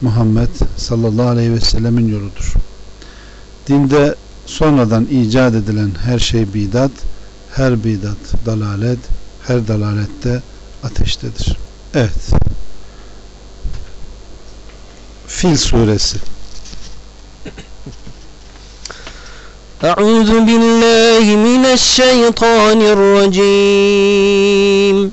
Muhammed sallallahu aleyhi ve sellemin yoludur. Dinde sonradan icat edilen her şey bidat, her bidat dalalet, her dalalette ateştedir. Evet. Fil suresi. Euzu billahi mineşşeytanirracim.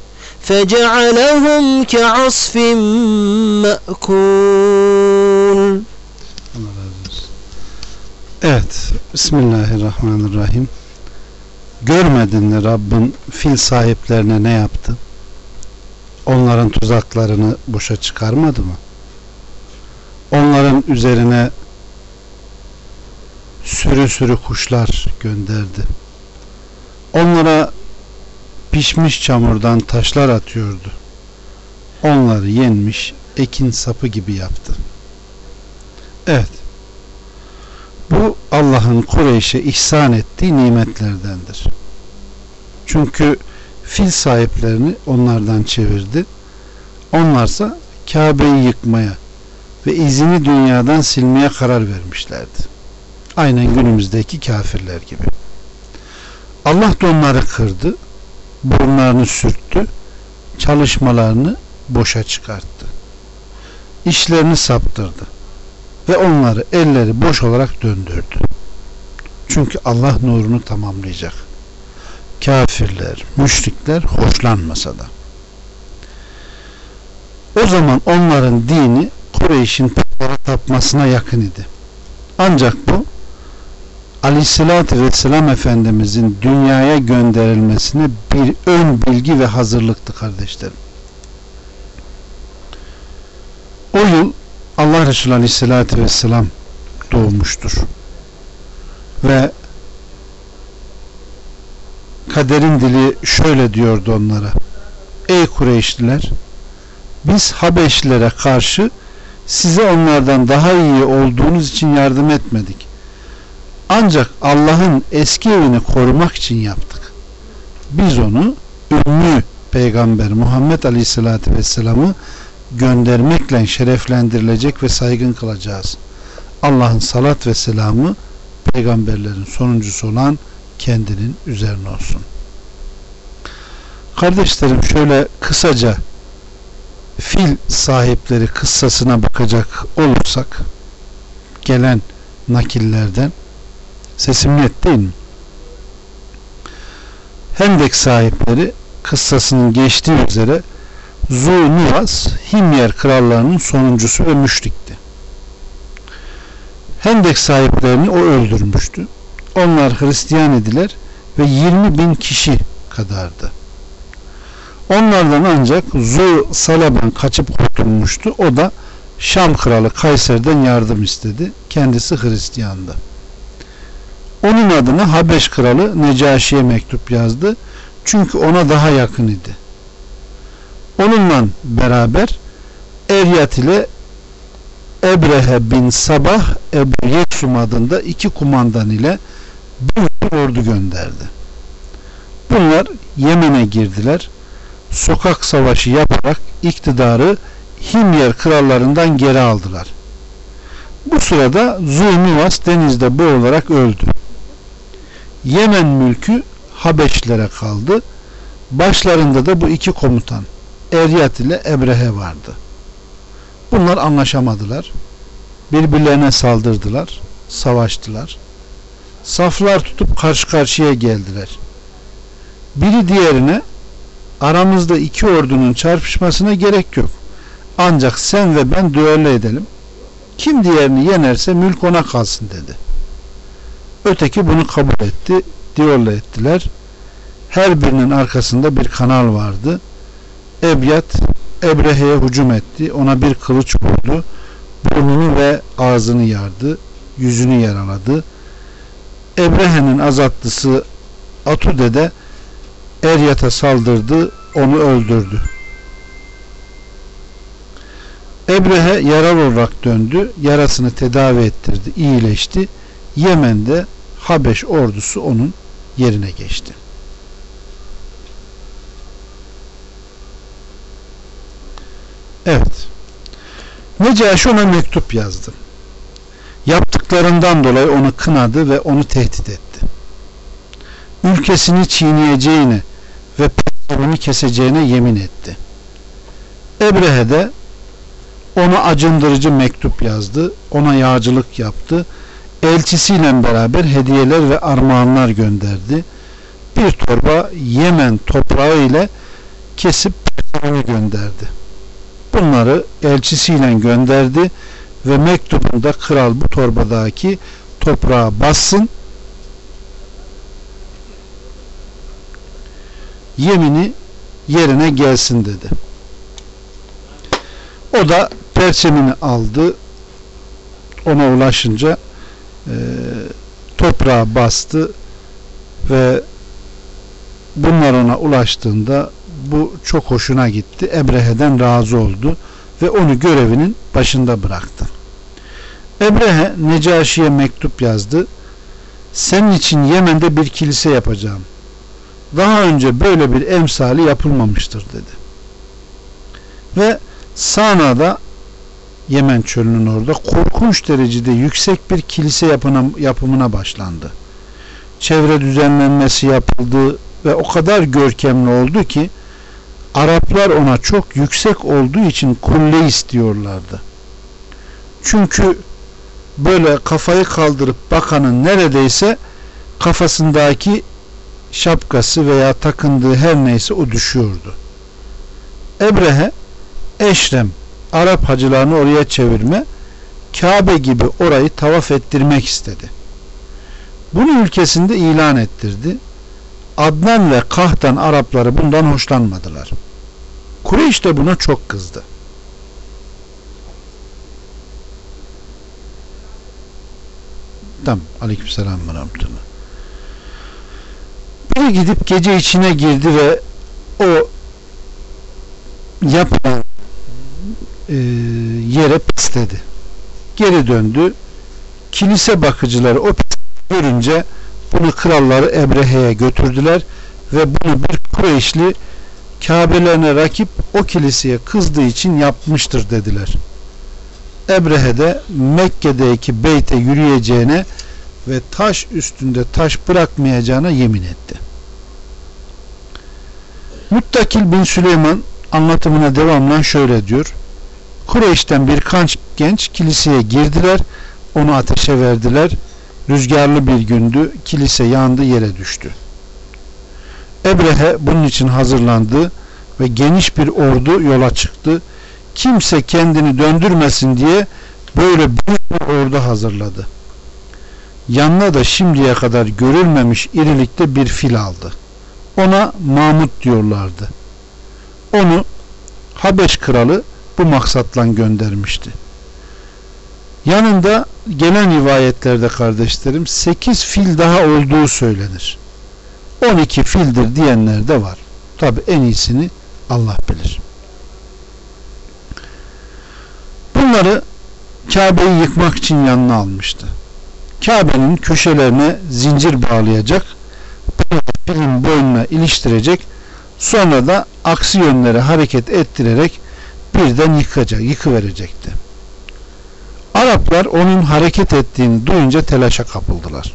فجعلهم كعصف مأكول Evet. Bismillahirrahmanirrahim. Görmedin mi Rabbin fil sahiplerine ne yaptı? Onların tuzaklarını boşa çıkarmadı mı? Onların üzerine sürü sürü kuşlar gönderdi. Onlara pişmiş çamurdan taşlar atıyordu. Onları yenmiş ekin sapı gibi yaptı. Evet. Bu Allah'ın Kureyş'e ihsan ettiği nimetlerdendir. Çünkü fil sahiplerini onlardan çevirdi. Onlarsa Kabe'yi yıkmaya ve izini dünyadan silmeye karar vermişlerdi. Aynen günümüzdeki kafirler gibi. Allah da onları kırdı, burunlarını sürttü, çalışmalarını boşa çıkarttı. İşlerini saptırdı ve onları elleri boş olarak döndürdü. Çünkü Allah nurunu tamamlayacak. Kafirler, müşrikler hoşlanmasa da. O zaman onların dini Kureyş'in putlara tapmasına yakın idi. Ancak bu Aleyhisselatü Vesselam Efendimizin dünyaya gönderilmesine bir ön bilgi ve hazırlıktı kardeşlerim. O yıl Allah Resulü Aleyhisselatü Vesselam doğmuştur. Ve kaderin dili şöyle diyordu onlara. Ey Kureyşliler biz Habeşlilere karşı size onlardan daha iyi olduğunuz için yardım etmedik. Ancak Allah'ın eski evini korumak için yaptık. Biz onu ünlü peygamber Muhammed Aleyhisselatü Vesselam'ı göndermekle şereflendirilecek ve saygın kılacağız. Allah'ın salat ve selamı peygamberlerin sonuncusu olan kendinin üzerine olsun. Kardeşlerim şöyle kısaca fil sahipleri kıssasına bakacak olursak gelen nakillerden sesim net değil mi? Hendek sahipleri kıssasının geçtiği üzere Zu-Nuvas Himyer krallarının sonuncusu ve müşrikti. Hendek sahiplerini o öldürmüştü. Onlar Hristiyan ediler ve 20 bin kişi kadardı. Onlardan ancak Zu Salaban kaçıp kurtulmuştu. O da Şam kralı Kayser'den yardım istedi. Kendisi Hristiyandı. Onun adına Habeş kralı Necaşi'ye mektup yazdı. Çünkü ona daha yakın idi. Onunla beraber Eryat ile Ebrehe bin Sabah Ebu Yeksum adında iki kumandan ile bir ordu gönderdi. Bunlar Yemen'e girdiler. Sokak savaşı yaparak iktidarı Himyer krallarından geri aldılar. Bu sırada Zulnivas denizde boğularak öldü. Yemen mülkü Habeşlilere kaldı. Başlarında da bu iki komutan Eryat ile Ebrehe vardı. Bunlar anlaşamadılar. Birbirlerine saldırdılar. savaştılar. Saflar tutup karşı karşıya geldiler. Biri diğerine aramızda iki ordunun çarpışmasına gerek yok. Ancak sen ve ben düello edelim. Kim diğerini yenerse mülk ona kalsın dedi. Öteki bunu kabul etti. Düello ettiler. Her birinin arkasında bir kanal vardı. Ebyat Ebrehe'ye hücum etti. Ona bir kılıç vurdu. Burnunu ve ağzını yardı. Yüzünü yaraladı. Ebrehe'nin azatlısı Atude de Eryat'a saldırdı. Onu öldürdü. Ebrehe yaralı olarak döndü. Yarasını tedavi ettirdi. iyileşti. Yemen'de Habeş ordusu onun yerine geçti. Evet. Necaşi ona mektup yazdı. Yaptıklarından dolayı onu kınadı ve onu tehdit etti. Ülkesini çiğneyeceğini ve petrolünü keseceğine yemin etti. Ebrehe de ona acındırıcı mektup yazdı. Ona yağcılık yaptı. Elçisiyle beraber hediyeler ve armağanlar gönderdi. Bir torba Yemen toprağı ile kesip petrolünü gönderdi bunları elçisiyle gönderdi ve mektubunda kral bu torbadaki toprağa bassın yemini yerine gelsin dedi. O da perçemini aldı ona ulaşınca e, toprağa bastı ve bunlar ona ulaştığında bu çok hoşuna gitti. Ebrehe'den razı oldu ve onu görevinin başında bıraktı. Ebrehe Necaşi'ye mektup yazdı. Senin için Yemen'de bir kilise yapacağım. Daha önce böyle bir emsali yapılmamıştır dedi. Ve Sana'da Yemen çölünün orada korkunç derecede yüksek bir kilise yapına, yapımına başlandı. Çevre düzenlenmesi yapıldı ve o kadar görkemli oldu ki Araplar ona çok yüksek olduğu için kulle istiyorlardı. Çünkü böyle kafayı kaldırıp bakanın neredeyse kafasındaki şapkası veya takındığı her neyse o düşüyordu. Ebrehe Eşrem Arap hacılarını oraya çevirme Kabe gibi orayı tavaf ettirmek istedi. Bunu ülkesinde ilan ettirdi Adnan ve Kahtan Arapları bundan hoşlanmadılar. Kureyş de buna çok kızdı. Tamam. Aleykümselam ve rahmetullah. Biri gidip gece içine girdi ve o yapılan yere pisledi. Geri döndü. Kilise bakıcıları o görünce bunu kralları Ebrehe'ye götürdüler ve bunu bir Kureyşli Kabe'lerine rakip o kiliseye kızdığı için yapmıştır dediler. Ebrehe de Mekke'deki beyte yürüyeceğine ve taş üstünde taş bırakmayacağına yemin etti. Müttakil bin Süleyman anlatımına devamlan şöyle diyor. Kureyş'ten birkaç genç kiliseye girdiler, onu ateşe verdiler Rüzgarlı bir gündü. Kilise yandı yere düştü. Ebrehe bunun için hazırlandı ve geniş bir ordu yola çıktı. Kimse kendini döndürmesin diye böyle büyük bir ordu hazırladı. Yanına da şimdiye kadar görülmemiş irilikte bir fil aldı. Ona Mahmut diyorlardı. Onu Habeş kralı bu maksatla göndermişti. Yanında gelen rivayetlerde kardeşlerim 8 fil daha olduğu söylenir. 12 fildir diyenler de var. Tabi en iyisini Allah bilir. Bunları Kabe'yi yıkmak için yanına almıştı. Kabe'nin köşelerine zincir bağlayacak, filin boynuna iliştirecek, sonra da aksi yönlere hareket ettirerek birden yıkacak, yıkıverecekti. Araplar onun hareket ettiğini duyunca telaşa kapıldılar.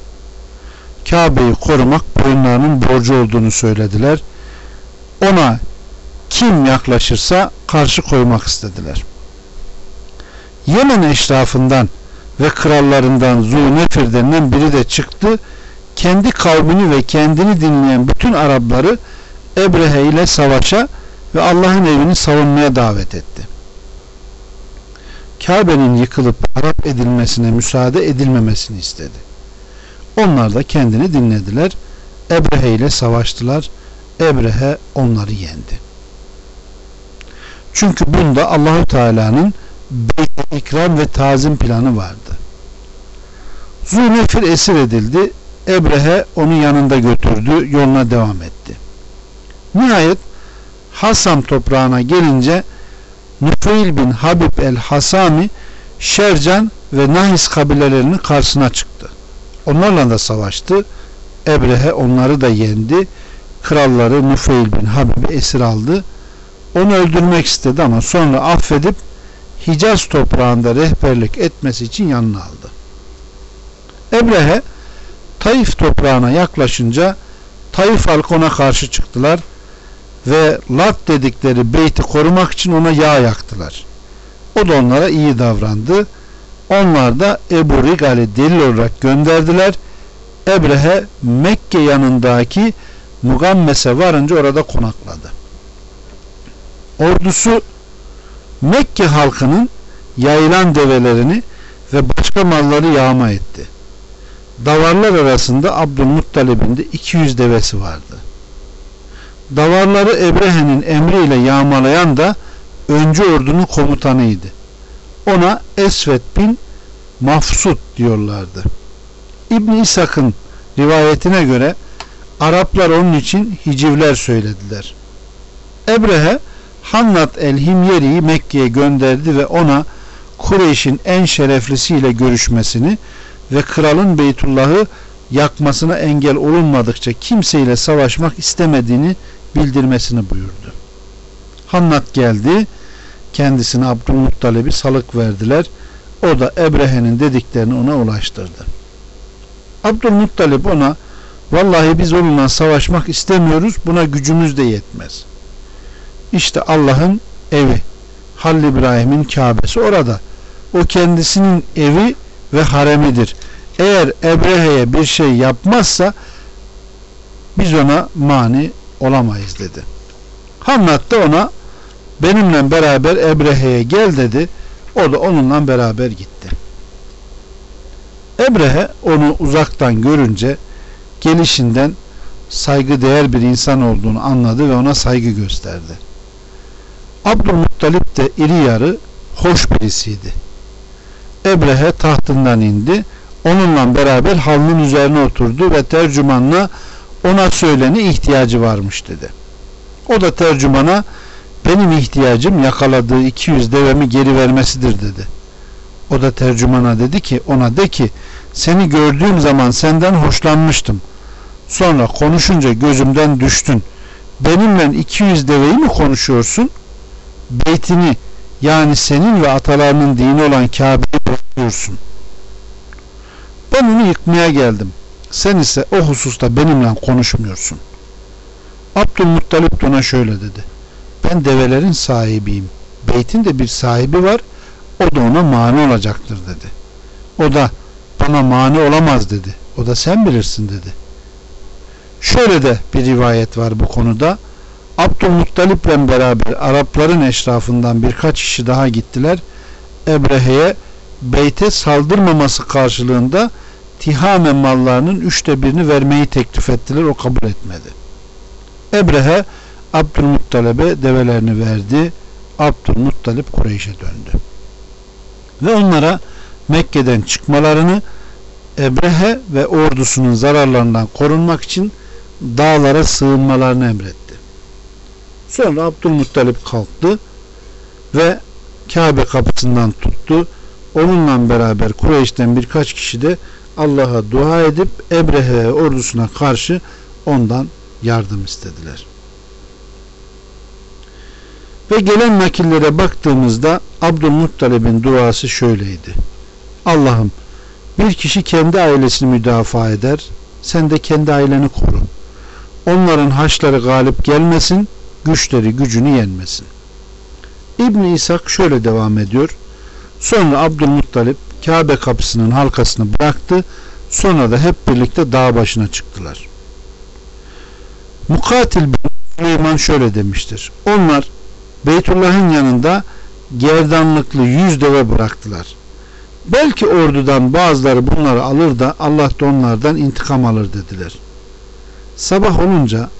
Kabe'yi korumak boyunlarının borcu olduğunu söylediler. Ona kim yaklaşırsa karşı koymak istediler. Yemen eşrafından ve krallarından Zunefir denilen biri de çıktı. Kendi kavmini ve kendini dinleyen bütün Arapları Ebrehe ile savaşa ve Allah'ın evini savunmaya davet etti. Kabe'nin yıkılıp Arap edilmesine müsaade edilmemesini istedi. Onlar da kendini dinlediler. Ebrehe ile savaştılar. Ebrehe onları yendi. Çünkü bunda Allahü Teala'nın beyt ikram ve tazim planı vardı. Zülnefir esir edildi. Ebrehe onu yanında götürdü. Yoluna devam etti. Nihayet Hasam toprağına gelince Nufeil bin Habib el-Hasami Şercan ve Nahis kabilelerinin karşısına çıktı. Onlarla da savaştı. Ebrehe onları da yendi. Kralları Nufeil bin Habib'i esir aldı. Onu öldürmek istedi ama sonra affedip Hicaz toprağında rehberlik etmesi için yanına aldı. Ebrehe Taif toprağına yaklaşınca Taif halkı ona karşı çıktılar ve Lat dedikleri beyti korumak için ona yağ yaktılar. O da onlara iyi davrandı. Onlar da Ebu Rigal'i delil olarak gönderdiler. Ebrehe Mekke yanındaki Mugammes'e varınca orada konakladı. Ordusu Mekke halkının yayılan develerini ve başka malları yağma etti. Davarlar arasında Abdülmuttalib'in de 200 devesi vardı. Davarları Ebrehe'nin emriyle yağmalayan da öncü ordunun komutanıydı. Ona Esvet bin Mafsud diyorlardı. İbn İshak'ın rivayetine göre Araplar onun için hicivler söylediler. Ebrehe Hannat el-Himyeri'yi Mekke'ye gönderdi ve ona Kureyş'in en şereflisiyle görüşmesini ve kralın Beytullah'ı yakmasına engel olunmadıkça kimseyle savaşmak istemediğini bildirmesini buyurdu. Hannat geldi. Kendisine Abdülmuttalib'i salık verdiler. O da Ebrehe'nin dediklerini ona ulaştırdı. Abdülmuttalib ona vallahi biz onunla savaşmak istemiyoruz buna gücümüz de yetmez. İşte Allah'ın evi Halil İbrahim'in Kabe'si orada. O kendisinin evi ve haremidir. Eğer Ebrehe'ye bir şey yapmazsa biz ona mani olamayız dedi. Hamlet de ona benimle beraber Ebrehe'ye gel dedi. O da onunla beraber gitti. Ebrehe onu uzaktan görünce gelişinden saygı değer bir insan olduğunu anladı ve ona saygı gösterdi. Abdülmuttalip de iri yarı hoş birisiydi. Ebrehe tahtından indi. Onunla beraber halının üzerine oturdu ve tercümanla ona söyleni ihtiyacı varmış dedi. O da tercümana benim ihtiyacım yakaladığı 200 devemi geri vermesidir dedi. O da tercümana dedi ki ona de ki seni gördüğüm zaman senden hoşlanmıştım. Sonra konuşunca gözümden düştün. Benimle 200 deveyi mi konuşuyorsun? Beytini yani senin ve atalarının dini olan Kabe'yi bırakıyorsun. Ben onu yıkmaya geldim. Sen ise o hususta benimle konuşmuyorsun. Abdülmuttalip ona şöyle dedi. Ben develerin sahibiyim. Beytin de bir sahibi var. O da ona mani olacaktır dedi. O da bana mani olamaz dedi. O da sen bilirsin dedi. Şöyle de bir rivayet var bu konuda. Abdülmuttalip'le beraber Arapların eşrafından birkaç kişi daha gittiler. Ebrehe'ye beyte saldırmaması karşılığında Tihame mallarının üçte birini vermeyi teklif ettiler. O kabul etmedi. Ebrehe Abdülmuttalib'e develerini verdi. Abdülmuttalip Kureyş'e döndü. Ve onlara Mekke'den çıkmalarını Ebrehe ve ordusunun zararlarından korunmak için dağlara sığınmalarını emretti. Sonra Abdülmuttalip kalktı ve Kabe kapısından tuttu. Onunla beraber Kureyş'ten birkaç kişi de Allah'a dua edip Ebrehe ordusuna karşı ondan yardım istediler. Ve gelen nakillere baktığımızda Abdülmuttalib'in duası şöyleydi. Allah'ım bir kişi kendi ailesini müdafaa eder, sen de kendi aileni koru. Onların haçları galip gelmesin, güçleri gücünü yenmesin. İbn İshak şöyle devam ediyor. Sonra Abdülmuttalip Kabe kapısının halkasını bıraktı. Sonra da hep birlikte dağ başına çıktılar. Mukatil bin Süleyman şöyle demiştir. Onlar Beytullah'ın yanında gerdanlıklı yüz deve bıraktılar. Belki ordudan bazıları bunları alır da Allah da onlardan intikam alır dediler. Sabah olunca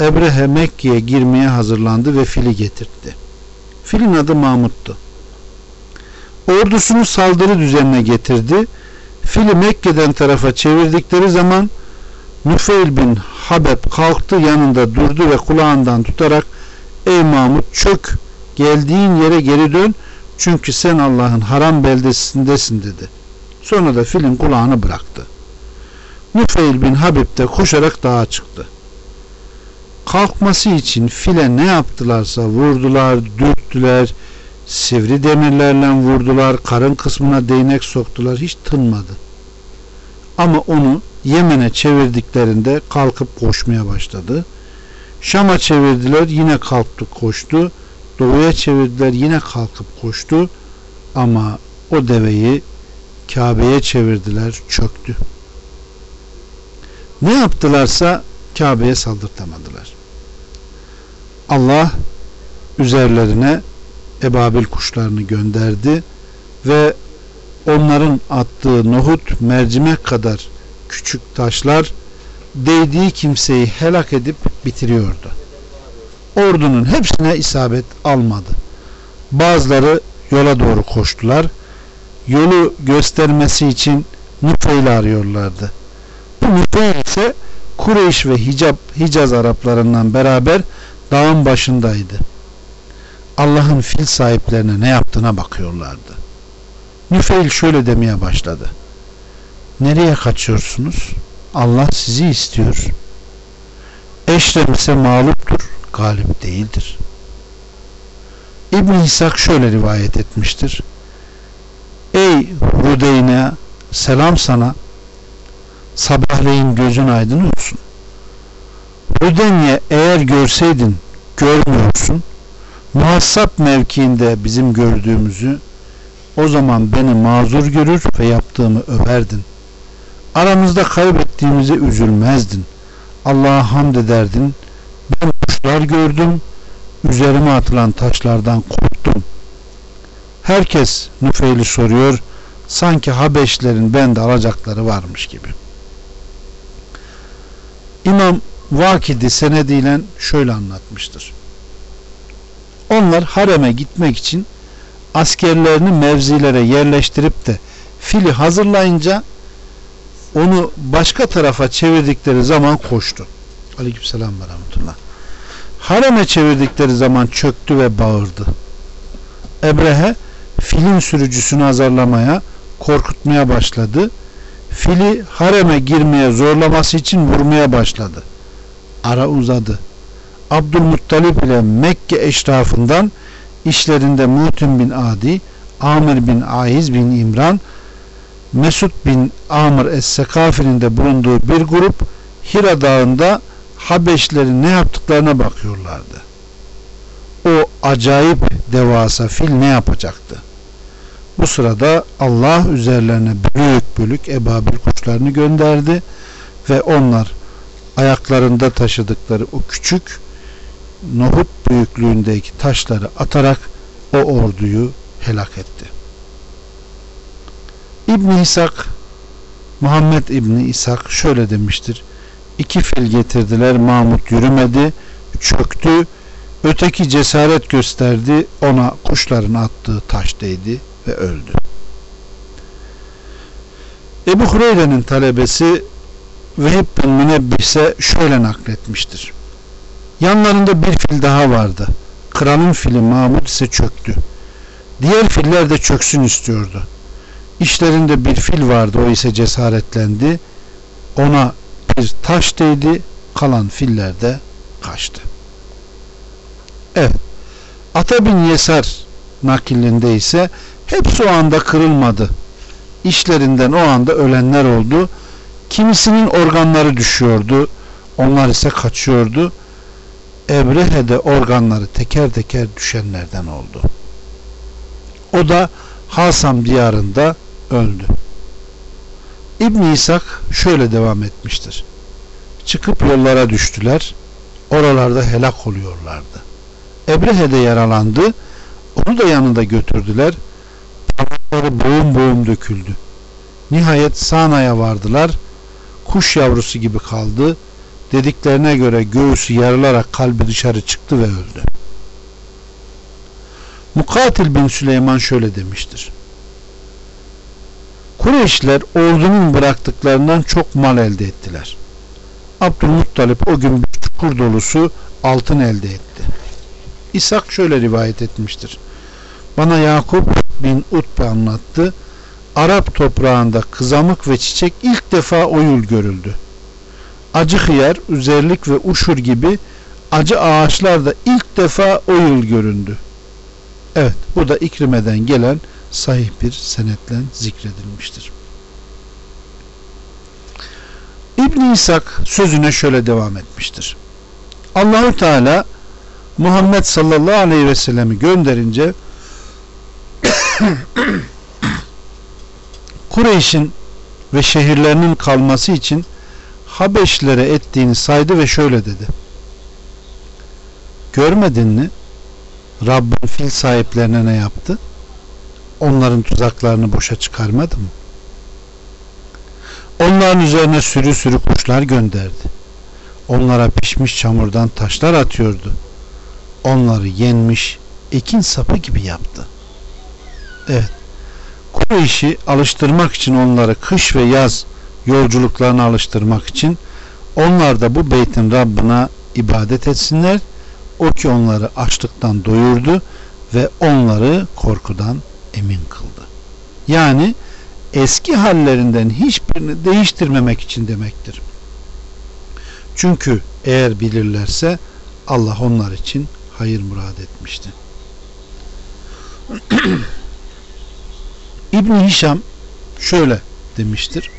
Ebrehe Mekke'ye girmeye hazırlandı ve fili getirdi. Filin adı Mahmut'tu. Ordusunu saldırı düzenine getirdi. Fili Mekke'den tarafa çevirdikleri zaman Nufeil bin Habeb kalktı yanında durdu ve kulağından tutarak Ey Mahmut çök geldiğin yere geri dön çünkü sen Allah'ın haram beldesindesin dedi. Sonra da filin kulağını bıraktı. Nufeil bin Habib de koşarak dağa çıktı. Kalkması için file ne yaptılarsa vurdular, dürttüler, sivri demirlerle vurdular, karın kısmına değnek soktular, hiç tınmadı. Ama onu Yemen'e çevirdiklerinde kalkıp koşmaya başladı. Şam'a çevirdiler yine kalktı koştu. Doğuya çevirdiler yine kalkıp koştu. Ama o deveyi Kabe'ye çevirdiler çöktü. Ne yaptılarsa Kabe'ye saldırtamadılar. Allah üzerlerine ebabil kuşlarını gönderdi ve onların attığı nohut mercimek kadar küçük taşlar değdiği kimseyi helak edip bitiriyordu. Ordunun hepsine isabet almadı. Bazıları yola doğru koştular. Yolu göstermesi için Nufeil'i arıyorlardı. Bu Nufeil ise Kureyş ve Hicab, Hicaz Araplarından beraber dağın başındaydı. Allah'ın fil sahiplerine ne yaptığına bakıyorlardı. Nüfeil şöyle demeye başladı. Nereye kaçıyorsunuz? Allah sizi istiyor. Eşrem ise mağluptur, galip değildir. İbn İshak şöyle rivayet etmiştir. Ey Rudeyne selam sana sabahleyin gözün aydın olsun. Rudenye eğer görseydin görmüyorsun muhassap mevkiinde bizim gördüğümüzü o zaman beni mazur görür ve yaptığımı överdin. Aramızda kaybettiğimize üzülmezdin. Allah'a hamd ederdin. Ben kuşlar gördüm. Üzerime atılan taşlardan korktum. Herkes Nüfeil'i soruyor. Sanki Habeşlerin bende alacakları varmış gibi. İmam Vakidi senediyle şöyle anlatmıştır. Onlar hareme gitmek için askerlerini mevzilere yerleştirip de fili hazırlayınca onu başka tarafa çevirdikleri zaman koştu. Aleykümselam ve rahmetullah. Hareme çevirdikleri zaman çöktü ve bağırdı. Ebrehe filin sürücüsünü azarlamaya, korkutmaya başladı. Fili hareme girmeye zorlaması için vurmaya başladı. Ara uzadı. Abdülmuttalip ile Mekke eşrafından işlerinde Mutim bin Adi, Amir bin Aiz bin İmran, Mesud bin Amr Es-Sekafi'nin de bulunduğu bir grup Hira Dağı'nda Habeşlerin ne yaptıklarına bakıyorlardı. O acayip devasa fil ne yapacaktı? Bu sırada Allah üzerlerine büyük bölük ebabil kuşlarını gönderdi ve onlar ayaklarında taşıdıkları o küçük nohut büyüklüğündeki taşları atarak o orduyu helak etti. İbni İshak Muhammed İbni İshak şöyle demiştir. İki fil getirdiler Mahmut yürümedi çöktü öteki cesaret gösterdi ona kuşların attığı taş değdi ve öldü. Ebu Hureyre'nin talebesi Vehib bin Münebbihse şöyle nakletmiştir. Yanlarında bir fil daha vardı. Kralın fili Mahmud ise çöktü. Diğer filler de çöksün istiyordu. İşlerinde bir fil vardı o ise cesaretlendi. Ona bir taş değdi. Kalan filler de kaçtı. Evet. Ata bin Yesar nakilinde ise hepsi o anda kırılmadı. İşlerinden o anda ölenler oldu. Kimisinin organları düşüyordu. Onlar ise kaçıyordu. Ebrehe'de organları teker teker düşenlerden oldu. O da Hasam diyarında öldü. İbn İshak şöyle devam etmiştir. Çıkıp yollara düştüler. Oralarda helak oluyorlardı. Ebrehe de yaralandı. Onu da yanında götürdüler. Parmakları boğum boğum döküldü. Nihayet Sana'ya vardılar. Kuş yavrusu gibi kaldı. Dediklerine göre göğüsü yarılarak kalbi dışarı çıktı ve öldü. Mukatil bin Süleyman şöyle demiştir. Kureyşler ordunun bıraktıklarından çok mal elde ettiler. Abdülmuttalip o gün bir çukur dolusu altın elde etti. İshak şöyle rivayet etmiştir. Bana Yakup bin Utbe anlattı. Arap toprağında kızamık ve çiçek ilk defa oyul görüldü. Acı hıyar, üzerlik ve uşur gibi acı ağaçlar da ilk defa oyul göründü. Evet bu da İkrime'den gelen sahih bir senetle zikredilmiştir. İbn İshak sözüne şöyle devam etmiştir. Allahu Teala Muhammed sallallahu aleyhi ve sellemi gönderince Kureyş'in ve şehirlerinin kalması için Habeşlere ettiğini saydı ve şöyle dedi. Görmedin mi? Rabbin fil sahiplerine ne yaptı? Onların tuzaklarını boşa çıkarmadı mı? Onların üzerine sürü sürü kuşlar gönderdi. Onlara pişmiş çamurdan taşlar atıyordu. Onları yenmiş ekin sapı gibi yaptı. Evet. Kureyş'i alıştırmak için onları kış ve yaz yolculuklarına alıştırmak için onlar da bu beytin Rabbına ibadet etsinler. O ki onları açlıktan doyurdu ve onları korkudan emin kıldı. Yani eski hallerinden hiçbirini değiştirmemek için demektir. Çünkü eğer bilirlerse Allah onlar için hayır murad etmişti. İbn Hişam şöyle demiştir.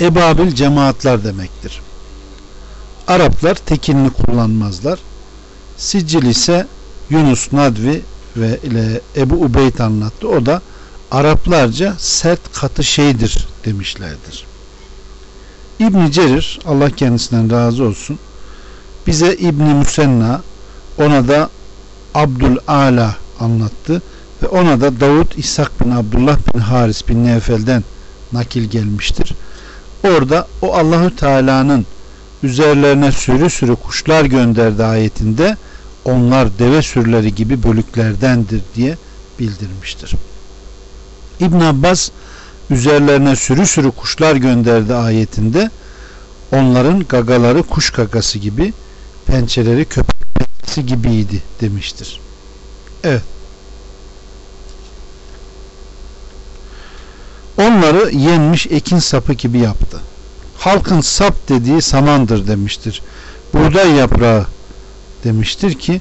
Ebabil cemaatler demektir. Araplar tekinini kullanmazlar. Sicil ise Yunus Nadvi ve ile Ebu Ubeyd anlattı. O da Araplarca sert katı şeydir demişlerdir. İbn Cerir Allah kendisinden razı olsun bize İbn Müsenna ona da Abdul Ala anlattı ve ona da Davud İshak bin Abdullah bin Haris bin Nefel'den nakil gelmiştir. Orada o Allahü Teala'nın üzerlerine sürü sürü kuşlar gönderdi ayetinde onlar deve sürüleri gibi bölüklerdendir diye bildirmiştir. İbn Abbas üzerlerine sürü sürü kuşlar gönderdi ayetinde onların gagaları kuş gagası gibi pençeleri köpek pençesi gibiydi demiştir. Evet. Onları yenmiş ekin sapı gibi yaptı. Halkın sap dediği samandır demiştir. Buğday yaprağı demiştir ki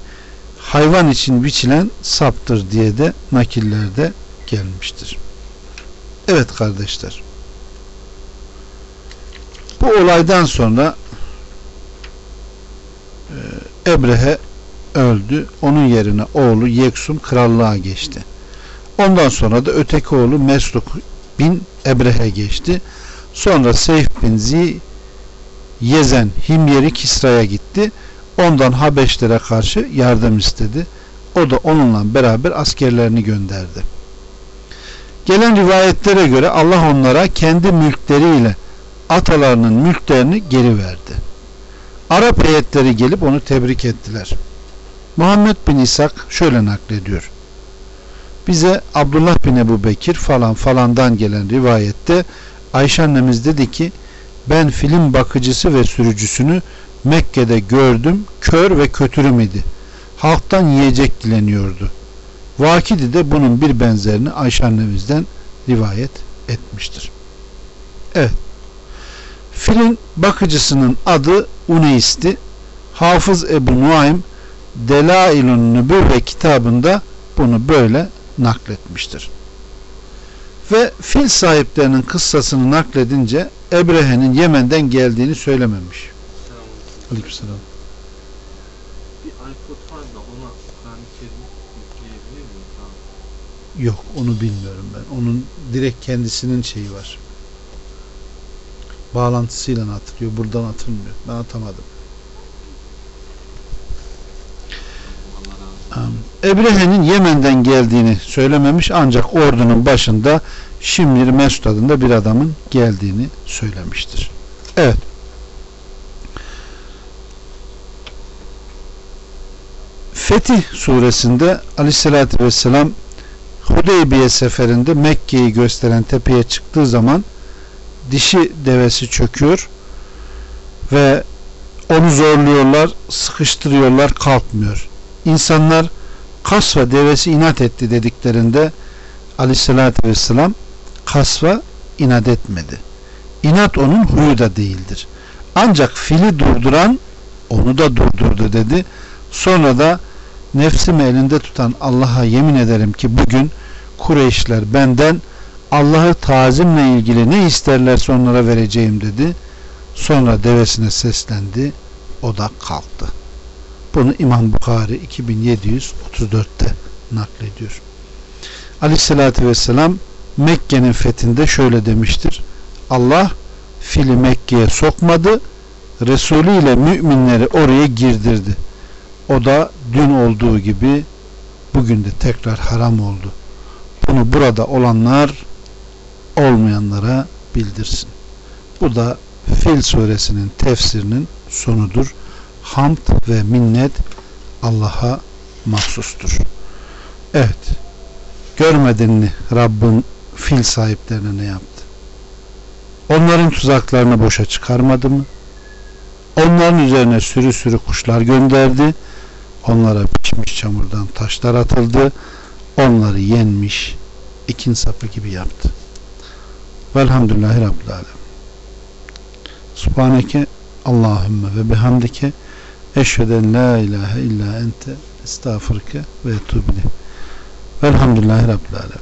hayvan için biçilen saptır diye de nakillerde gelmiştir. Evet kardeşler. Bu olaydan sonra e, Ebrehe öldü. Onun yerine oğlu Yeksum krallığa geçti. Ondan sonra da öteki oğlu Mesluk bin Ebrehe geçti. Sonra Seyf bin Zi Yezen Himyeri Kisra'ya gitti. Ondan Habeşlere karşı yardım istedi. O da onunla beraber askerlerini gönderdi. Gelen rivayetlere göre Allah onlara kendi mülkleriyle atalarının mülklerini geri verdi. Arap heyetleri gelip onu tebrik ettiler. Muhammed bin İshak şöyle naklediyor. Bize Abdullah bin Ebu Bekir falan falandan gelen rivayette Ayşe annemiz dedi ki ben film bakıcısı ve sürücüsünü Mekke'de gördüm kör ve kötürüm idi. Halktan yiyecek dileniyordu. Vakidi de bunun bir benzerini Ayşe annemizden rivayet etmiştir. Evet. Filin bakıcısının adı Uneis'ti. Hafız Ebu Nuaym Delailun Nübüvve kitabında bunu böyle nakletmiştir. Ve fil sahiplerinin kıssasını nakledince Ebrehe'nin Yemen'den geldiğini söylememiş. Aleykümselam. Bir iPod var da ona Kur'an-ı Kerim yükleyebilir miyiz abi? Yok onu bilmiyorum ben. Onun direkt kendisinin şeyi var. Bağlantısıyla atılıyor. Buradan atılmıyor. Ben atamadım. Ebrehe'nin Yemen'den geldiğini söylememiş ancak ordunun başında Şimir Mesut adında bir adamın geldiğini söylemiştir. Evet. Fetih suresinde aleyhissalatü vesselam Hudeybiye seferinde Mekke'yi gösteren tepeye çıktığı zaman dişi devesi çöküyor ve onu zorluyorlar, sıkıştırıyorlar, kalkmıyor. İnsanlar kasva devesi inat etti dediklerinde aleyhissalatü vesselam kasva inat etmedi. İnat onun huyu da değildir. Ancak fili durduran onu da durdurdu dedi. Sonra da nefsimi elinde tutan Allah'a yemin ederim ki bugün Kureyşler benden Allah'ı tazimle ilgili ne isterlerse onlara vereceğim dedi. Sonra devesine seslendi. O da kalktı. Bunu İmam Bukhari 2734'te naklediyor. Aleyhissalatü vesselam Mekke'nin fethinde şöyle demiştir. Allah fili Mekke'ye sokmadı. Resulü ile müminleri oraya girdirdi. O da dün olduğu gibi bugün de tekrar haram oldu. Bunu burada olanlar olmayanlara bildirsin. Bu da Fil suresinin tefsirinin sonudur. Hamd ve minnet Allah'a mahsustur. Evet. Görmedin mi Rabbin fil sahiplerine ne yaptı? Onların tuzaklarını boşa çıkarmadı mı? Onların üzerine sürü sürü kuşlar gönderdi. Onlara pişmiş çamurdan taşlar atıldı. Onları yenmiş, ikin sapı gibi yaptı. Velhamdülillahi Rabbil Alem. Subhaneke Allahümme ve bihamdike eşheden la ilahe illa ente estağfurke ve etubile. Velhamdülillahi Rabbil Alem.